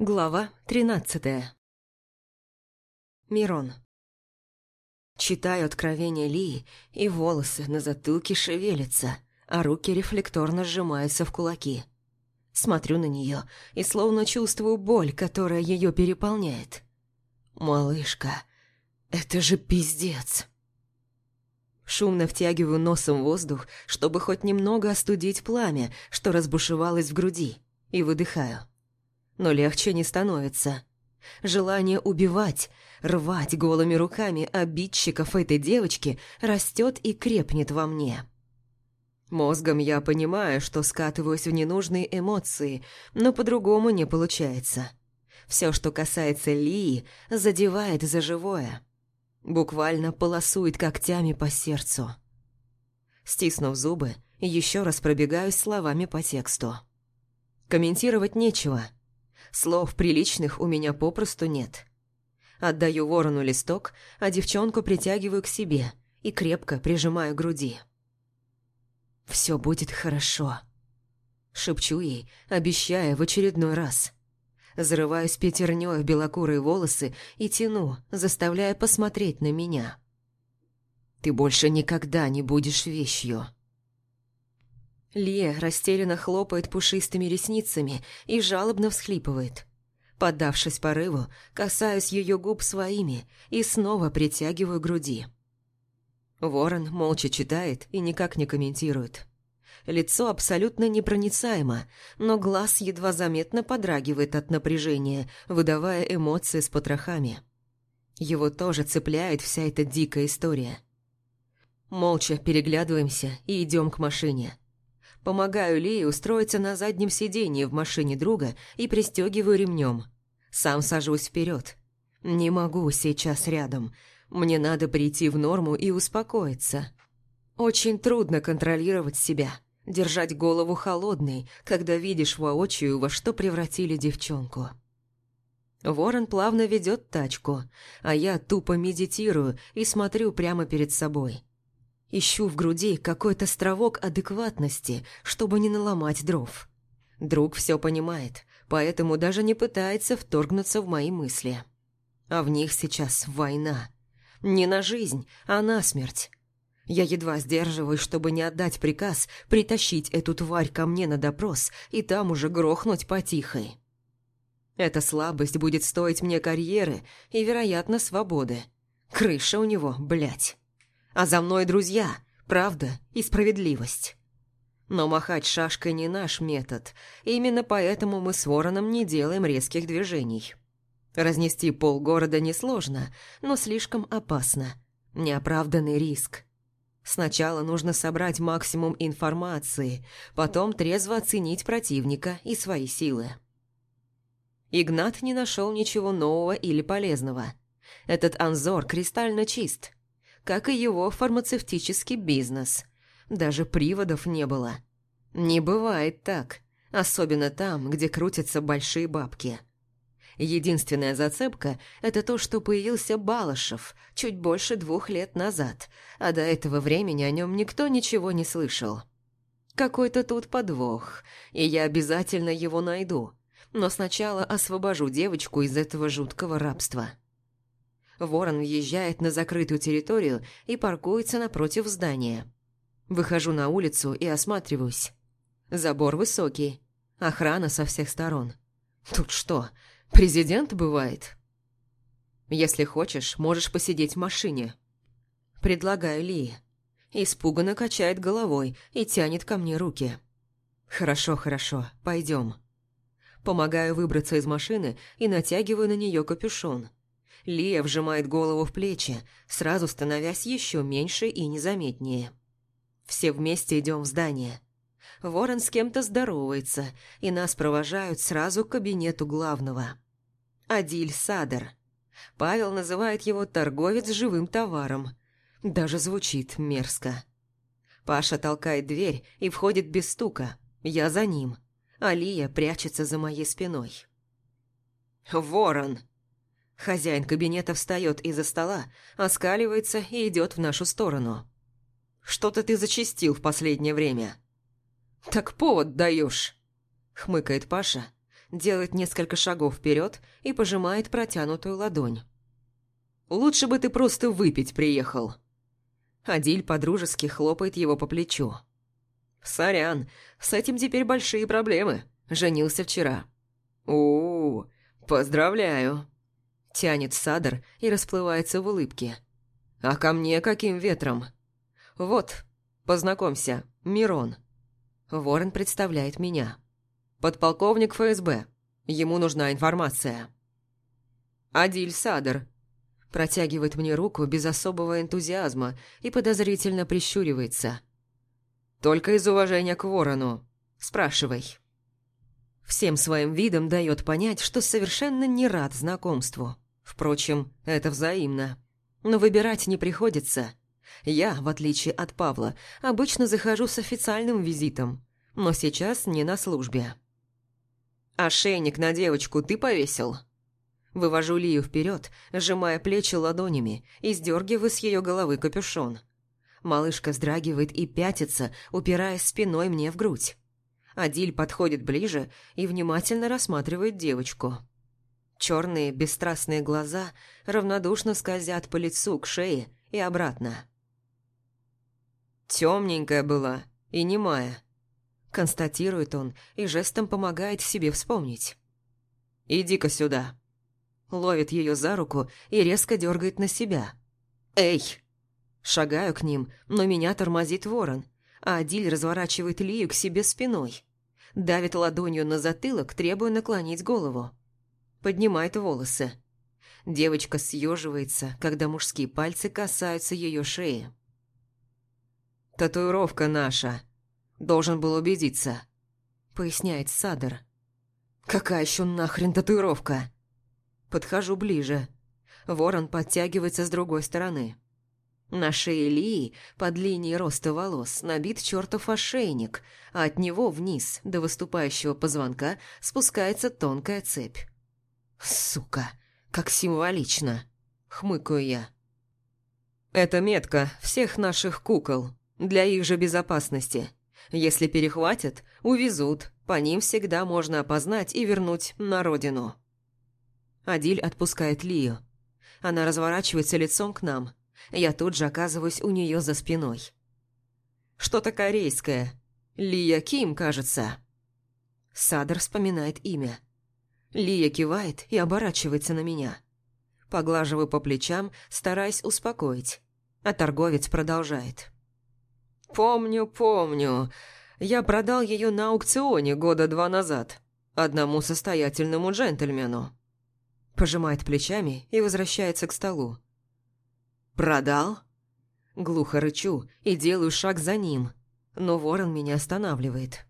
Глава тринадцатая. Мирон. Читаю откровение Лии, и волосы на затылке шевелятся, а руки рефлекторно сжимаются в кулаки. Смотрю на нее и словно чувствую боль, которая ее переполняет. «Малышка, это же пиздец!» Шумно втягиваю носом воздух, чтобы хоть немного остудить пламя, что разбушевалось в груди, и выдыхаю но легче не становится. Желание убивать, рвать голыми руками обидчиков этой девочки растет и крепнет во мне. Мозгом я понимаю, что скатываюсь в ненужные эмоции, но по-другому не получается. Все, что касается Лии, задевает за живое. Буквально полосует когтями по сердцу. Стиснув зубы, еще раз пробегаюсь словами по тексту. Комментировать нечего – Слов приличных у меня попросту нет. Отдаю ворону листок, а девчонку притягиваю к себе и крепко прижимаю к груди. «Все будет хорошо», — шепчу ей, обещая в очередной раз. Зарываюсь пятернёй в белокурые волосы и тяну, заставляя посмотреть на меня. «Ты больше никогда не будешь вещью». Лия растерянно хлопает пушистыми ресницами и жалобно всхлипывает. Поддавшись порыву, касаюсь ее губ своими и снова притягиваю груди. Ворон молча читает и никак не комментирует. Лицо абсолютно непроницаемо, но глаз едва заметно подрагивает от напряжения, выдавая эмоции с потрохами. Его тоже цепляет вся эта дикая история. Молча переглядываемся и идем к машине. Помогаю Лии устроиться на заднем сиденье в машине друга и пристегиваю ремнем. Сам сажусь вперед. Не могу сейчас рядом. Мне надо прийти в норму и успокоиться. Очень трудно контролировать себя, держать голову холодной, когда видишь воочию, во что превратили девчонку. Ворон плавно ведет тачку, а я тупо медитирую и смотрю прямо перед собой. Ищу в груди какой-то островок адекватности, чтобы не наломать дров. Друг все понимает, поэтому даже не пытается вторгнуться в мои мысли. А в них сейчас война. Не на жизнь, а на смерть. Я едва сдерживаюсь, чтобы не отдать приказ притащить эту тварь ко мне на допрос и там уже грохнуть потихой. Эта слабость будет стоить мне карьеры и, вероятно, свободы. Крыша у него, блядь а за мной друзья, правда и справедливость. Но махать шашкой не наш метод, именно поэтому мы с Вороном не делаем резких движений. Разнести полгорода несложно, но слишком опасно. Неоправданный риск. Сначала нужно собрать максимум информации, потом трезво оценить противника и свои силы. Игнат не нашел ничего нового или полезного. Этот анзор кристально чист – как и его фармацевтический бизнес. Даже приводов не было. Не бывает так, особенно там, где крутятся большие бабки. Единственная зацепка – это то, что появился Балашев чуть больше двух лет назад, а до этого времени о нем никто ничего не слышал. Какой-то тут подвох, и я обязательно его найду, но сначала освобожу девочку из этого жуткого рабства. Ворон въезжает на закрытую территорию и паркуется напротив здания. Выхожу на улицу и осматриваюсь. Забор высокий, охрана со всех сторон. Тут что, президент бывает? Если хочешь, можешь посидеть в машине. Предлагаю Ли. Испуганно качает головой и тянет ко мне руки. Хорошо, хорошо, пойдем. Помогаю выбраться из машины и натягиваю на нее капюшон. Лия вжимает голову в плечи, сразу становясь еще меньше и незаметнее. Все вместе идем в здание. Ворон с кем-то здоровается, и нас провожают сразу к кабинету главного. Адиль Садер. Павел называет его торговец живым товаром. Даже звучит мерзко. Паша толкает дверь и входит без стука. Я за ним. Алия прячется за моей спиной. «Ворон!» Хозяин кабинета встает из-за стола, оскаливается и идет в нашу сторону. «Что-то ты зачистил в последнее время». «Так повод даешь», — хмыкает Паша, делает несколько шагов вперед и пожимает протянутую ладонь. «Лучше бы ты просто выпить приехал». Адиль подружески хлопает его по плечу. «Сорян, с этим теперь большие проблемы. Женился вчера». «У-у-у, поздравляю!» Тянет Садр и расплывается в улыбке. «А ко мне каким ветром?» «Вот, познакомься, Мирон». Ворон представляет меня. «Подполковник ФСБ. Ему нужна информация». «Адиль Садр». Протягивает мне руку без особого энтузиазма и подозрительно прищуривается. «Только из уважения к ворону. Спрашивай». Всем своим видом дает понять, что совершенно не рад знакомству. Впрочем, это взаимно. Но выбирать не приходится. Я, в отличие от Павла, обычно захожу с официальным визитом, но сейчас не на службе. «Ошейник на девочку ты повесил?» Вывожу Лию вперед, сжимая плечи ладонями и сдергиваю с ее головы капюшон. Малышка вздрагивает и пятится, упираясь спиной мне в грудь. Адиль подходит ближе и внимательно рассматривает девочку. Черные бесстрастные глаза равнодушно скользят по лицу к шее и обратно. Темненькая была и немая. Констатирует он и жестом помогает себе вспомнить. «Иди-ка сюда». Ловит ее за руку и резко дергает на себя. «Эй!» Шагаю к ним, но меня тормозит ворон, а Адиль разворачивает Лию к себе спиной. Давит ладонью на затылок, требуя наклонить голову. Поднимает волосы. Девочка съеживается, когда мужские пальцы касаются ее шеи. «Татуировка наша. Должен был убедиться», — поясняет Садер. «Какая еще нахрен татуировка?» Подхожу ближе. Ворон подтягивается с другой стороны. На шее Лии, под линией роста волос, набит чертов ошейник, а от него вниз, до выступающего позвонка, спускается тонкая цепь. «Сука, как символично!» — хмыкаю я. «Это метка всех наших кукол», для их же безопасности. Если перехватят, увезут, по ним всегда можно опознать и вернуть на родину. Адиль отпускает Лию. Она разворачивается лицом к нам. Я тут же оказываюсь у нее за спиной. Что-то корейское. Лия Ким, кажется. Садр вспоминает имя. Лия кивает и оборачивается на меня. Поглаживаю по плечам, стараясь успокоить. А торговец продолжает. «Помню, помню. Я продал ее на аукционе года два назад. Одному состоятельному джентльмену». Пожимает плечами и возвращается к столу. «Продал?» Глухо рычу и делаю шаг за ним, но ворон меня останавливает.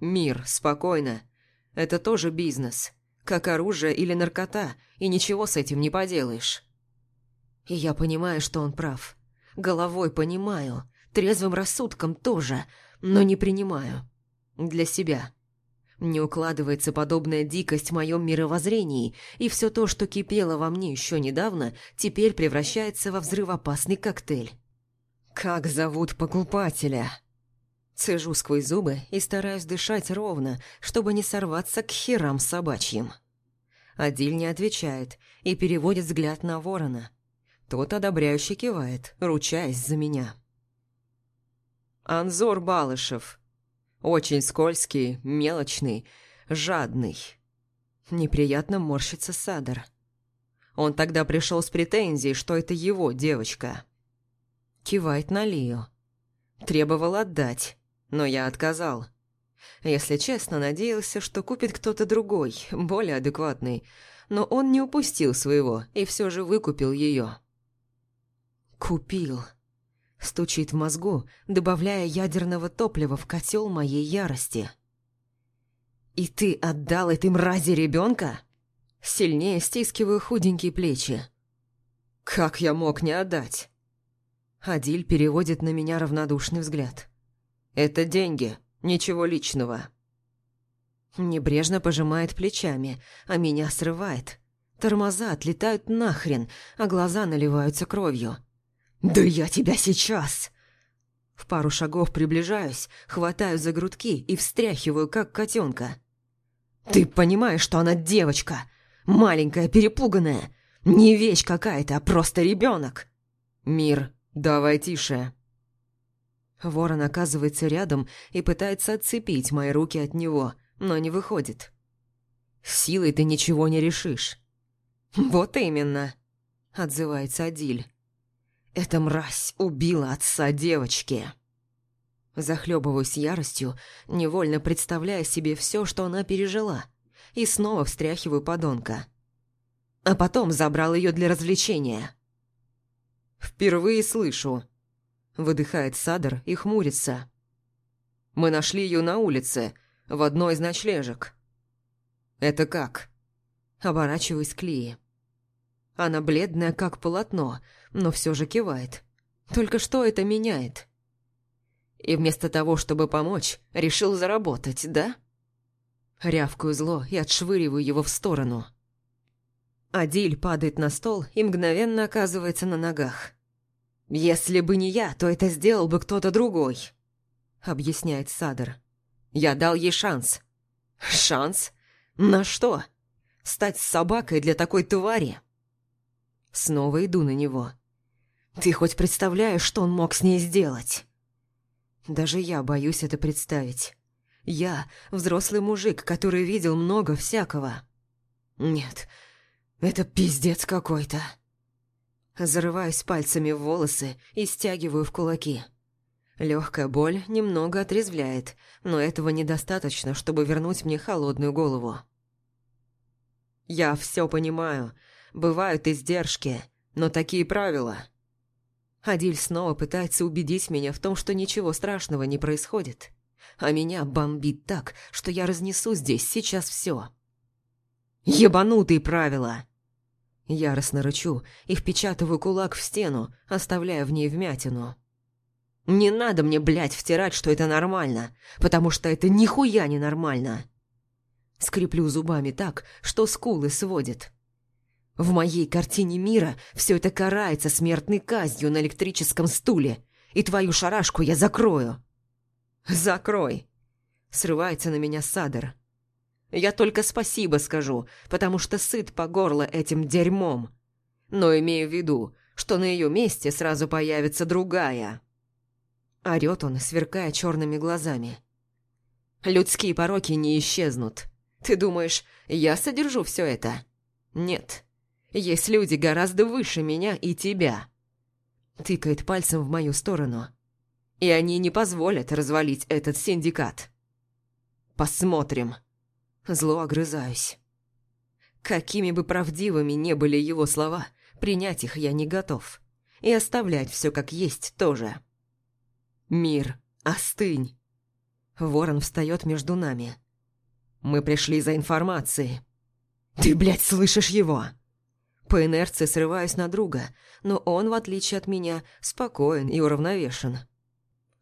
«Мир, спокойно. Это тоже бизнес. Как оружие или наркота, и ничего с этим не поделаешь». И я понимаю, что он прав. Головой понимаю, Трезвым рассудком тоже, но не принимаю. Для себя. Не укладывается подобная дикость в моем мировоззрении, и все то, что кипело во мне еще недавно, теперь превращается во взрывоопасный коктейль. «Как зовут покупателя?» Цежу сквозь зубы и стараюсь дышать ровно, чтобы не сорваться к херам собачьим. Адиль не отвечает и переводит взгляд на ворона. Тот одобряюще кивает, ручаясь за меня. Анзор Балышев. Очень скользкий, мелочный, жадный. Неприятно морщится Садр. Он тогда пришел с претензией, что это его девочка. Кивает на Лию. Требовал отдать, но я отказал. Если честно, надеялся, что купит кто-то другой, более адекватный, но он не упустил своего и все же выкупил ее. Купил. Стучит в мозгу, добавляя ядерного топлива в котел моей ярости. «И ты отдал этой мрази ребенка?» Сильнее стискиваю худенькие плечи. «Как я мог не отдать?» Адиль переводит на меня равнодушный взгляд. «Это деньги, ничего личного». Небрежно пожимает плечами, а меня срывает. Тормоза отлетают нахрен, а глаза наливаются кровью. «Да я тебя сейчас!» В пару шагов приближаюсь, хватаю за грудки и встряхиваю, как котенка. Ты понимаешь, что она девочка, маленькая, перепуганная, не вещь какая-то, а просто ребенок. Мир, давай тише. Ворон оказывается рядом и пытается отцепить мои руки от него, но не выходит. Силой ты ничего не решишь. Вот именно, отзывается Адиль. Эта мразь убила отца девочки. Захлебываюсь яростью, невольно представляя себе все, что она пережила, и снова встряхиваю подонка. А потом забрал ее для развлечения. «Впервые слышу», — выдыхает Садр и хмурится. «Мы нашли ее на улице, в одной из ночлежек». «Это как?» Оборачиваюсь к Лии. Она бледная, как полотно, но все же кивает. Только что это меняет? И вместо того, чтобы помочь, решил заработать, да? Рявкаю зло и отшвыриваю его в сторону. Адиль падает на стол и мгновенно оказывается на ногах. «Если бы не я, то это сделал бы кто-то другой», — объясняет Садр. «Я дал ей шанс». «Шанс? На что? Стать собакой для такой твари?» Снова иду на него. «Ты хоть представляешь, что он мог с ней сделать?» Даже я боюсь это представить. Я – взрослый мужик, который видел много всякого. Нет, это пиздец какой-то. Зарываюсь пальцами в волосы и стягиваю в кулаки. Легкая боль немного отрезвляет, но этого недостаточно, чтобы вернуть мне холодную голову. Я все понимаю. Бывают издержки, но такие правила – Адиль снова пытается убедить меня в том, что ничего страшного не происходит. А меня бомбит так, что я разнесу здесь сейчас все. Ебанутые правила! Яростно рычу и впечатываю кулак в стену, оставляя в ней вмятину. Не надо мне, блядь, втирать, что это нормально, потому что это нихуя не нормально. Скреплю зубами так, что скулы сводит. В моей картине мира все это карается смертной казнью на электрическом стуле, и твою шарашку я закрою. Закрой. Срывается на меня Садер. Я только спасибо скажу, потому что сыт по горло этим дерьмом. Но имею в виду, что на ее месте сразу появится другая. Орет он, сверкая черными глазами. Людские пороки не исчезнут. Ты думаешь, я содержу все это? Нет. Есть люди гораздо выше меня и тебя. Тыкает пальцем в мою сторону. И они не позволят развалить этот синдикат. Посмотрим. Зло огрызаюсь. Какими бы правдивыми не были его слова, принять их я не готов. И оставлять все как есть тоже. Мир, остынь. Ворон встает между нами. Мы пришли за информацией. Ты, блядь, слышишь его? По инерции срываюсь на друга, но он, в отличие от меня, спокоен и уравновешен.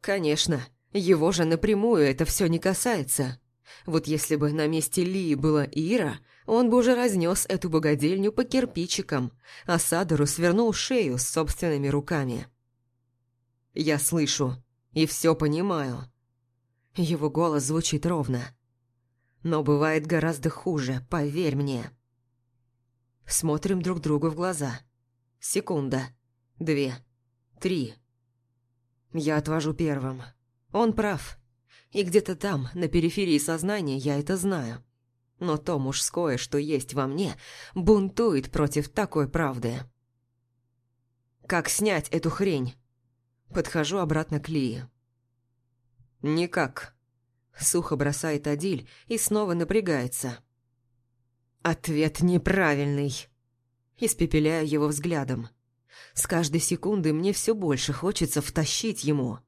Конечно, его же напрямую это все не касается. Вот если бы на месте Ли была Ира, он бы уже разнес эту богадельню по кирпичикам, а Садору свернул шею с собственными руками. Я слышу и все понимаю. Его голос звучит ровно. Но бывает гораздо хуже, поверь мне. Смотрим друг другу в глаза. Секунда. Две. Три. Я отвожу первым. Он прав. И где-то там, на периферии сознания, я это знаю. Но то мужское, что есть во мне, бунтует против такой правды. Как снять эту хрень? Подхожу обратно к Лии. «Никак», — сухо бросает Адиль и снова напрягается. Ответ неправильный. Испепеляю его взглядом. С каждой секундой мне все больше хочется втащить ему.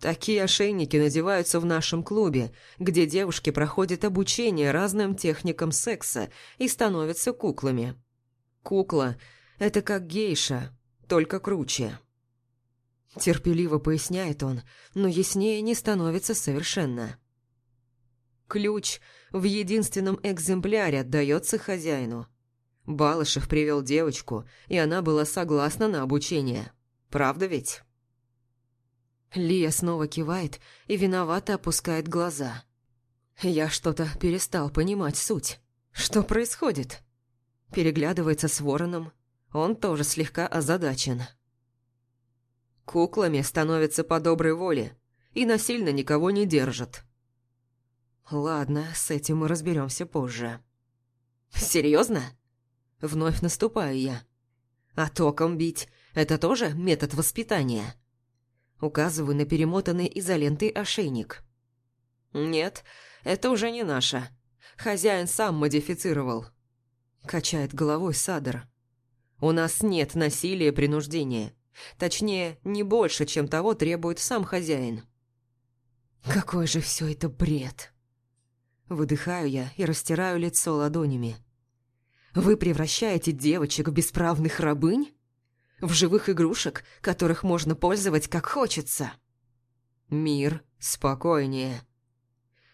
Такие ошейники надеваются в нашем клубе, где девушки проходят обучение разным техникам секса и становятся куклами. Кукла – это как гейша, только круче. Терпеливо поясняет он, но яснее не становится совершенно. Ключ – в единственном экземпляре отдается хозяину. Балышев привел девочку, и она была согласна на обучение. Правда ведь? Лия снова кивает и виновато опускает глаза. Я что-то перестал понимать суть. Что происходит? Переглядывается с вороном. Он тоже слегка озадачен. Куклами становятся по доброй воле и насильно никого не держат. Ладно, с этим мы разберемся позже. Серьезно? Вновь наступаю я. А током бить – это тоже метод воспитания? Указываю на перемотанный изолентой ошейник. Нет, это уже не наше. Хозяин сам модифицировал. Качает головой Садр. У нас нет насилия и принуждения. Точнее, не больше, чем того требует сам хозяин. Какой же все это бред. Выдыхаю я и растираю лицо ладонями. Вы превращаете девочек в бесправных рабынь? В живых игрушек, которых можно пользовать как хочется? Мир спокойнее.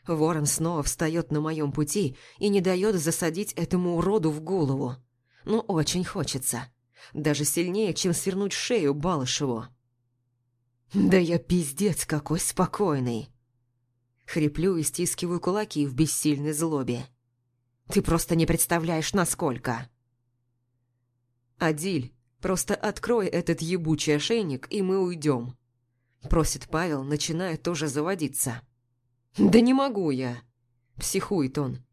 Ворон снова встает на моем пути и не дает засадить этому уроду в голову. Но очень хочется. Даже сильнее, чем свернуть шею Балышеву. «Да я пиздец какой спокойный!» Хриплю и стискиваю кулаки в бессильной злобе. «Ты просто не представляешь, насколько!» «Адиль, просто открой этот ебучий ошейник, и мы уйдем», Просит Павел, начиная тоже заводиться. «Да не могу я!» – психует он.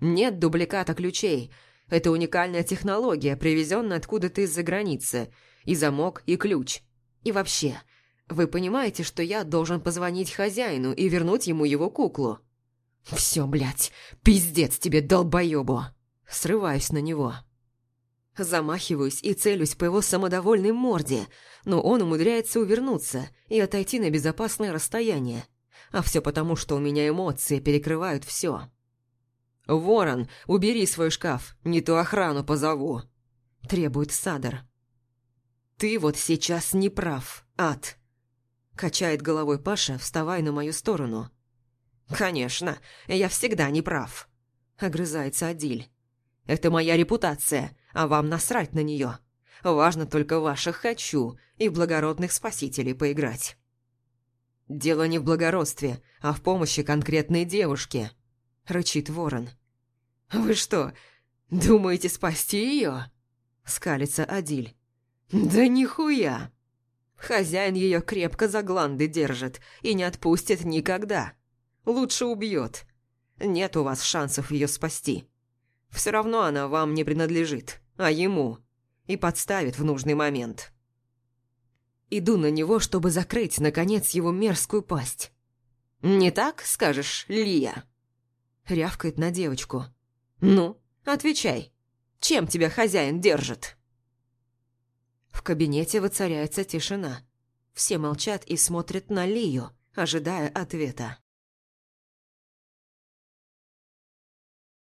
«Нет дубликата ключей. Это уникальная технология, привезенная откуда-то из-за границы. И замок, и ключ. И вообще, вы понимаете, что я должен позвонить хозяину и вернуть ему его куклу?» «Все, блядь, пиздец тебе, долбоебу!» Срываюсь на него. Замахиваюсь и целюсь по его самодовольной морде, но он умудряется увернуться и отойти на безопасное расстояние. А все потому, что у меня эмоции перекрывают все. «Ворон, убери свой шкаф, не ту охрану позову», – требует Садар. «Ты вот сейчас не прав, ад», – качает головой Паша, вставая на мою сторону. «Конечно, я всегда не прав», – огрызается Адиль. «Это моя репутация, а вам насрать на нее. Важно только ваших «хочу» и благородных спасителей поиграть». «Дело не в благородстве, а в помощи конкретной девушке», — рычит ворон. «Вы что, думаете спасти ее?» — скалится Адиль. «Да нихуя!» Хозяин ее крепко за гланды держит и не отпустит никогда. Лучше убьет. Нет у вас шансов ее спасти. Все равно она вам не принадлежит, а ему. И подставит в нужный момент. Иду на него, чтобы закрыть, наконец, его мерзкую пасть. «Не так, скажешь, Лия?» Рявкает на девочку. «Ну, отвечай. Чем тебя хозяин держит?» В кабинете воцаряется тишина. Все молчат и смотрят на Лию, ожидая ответа.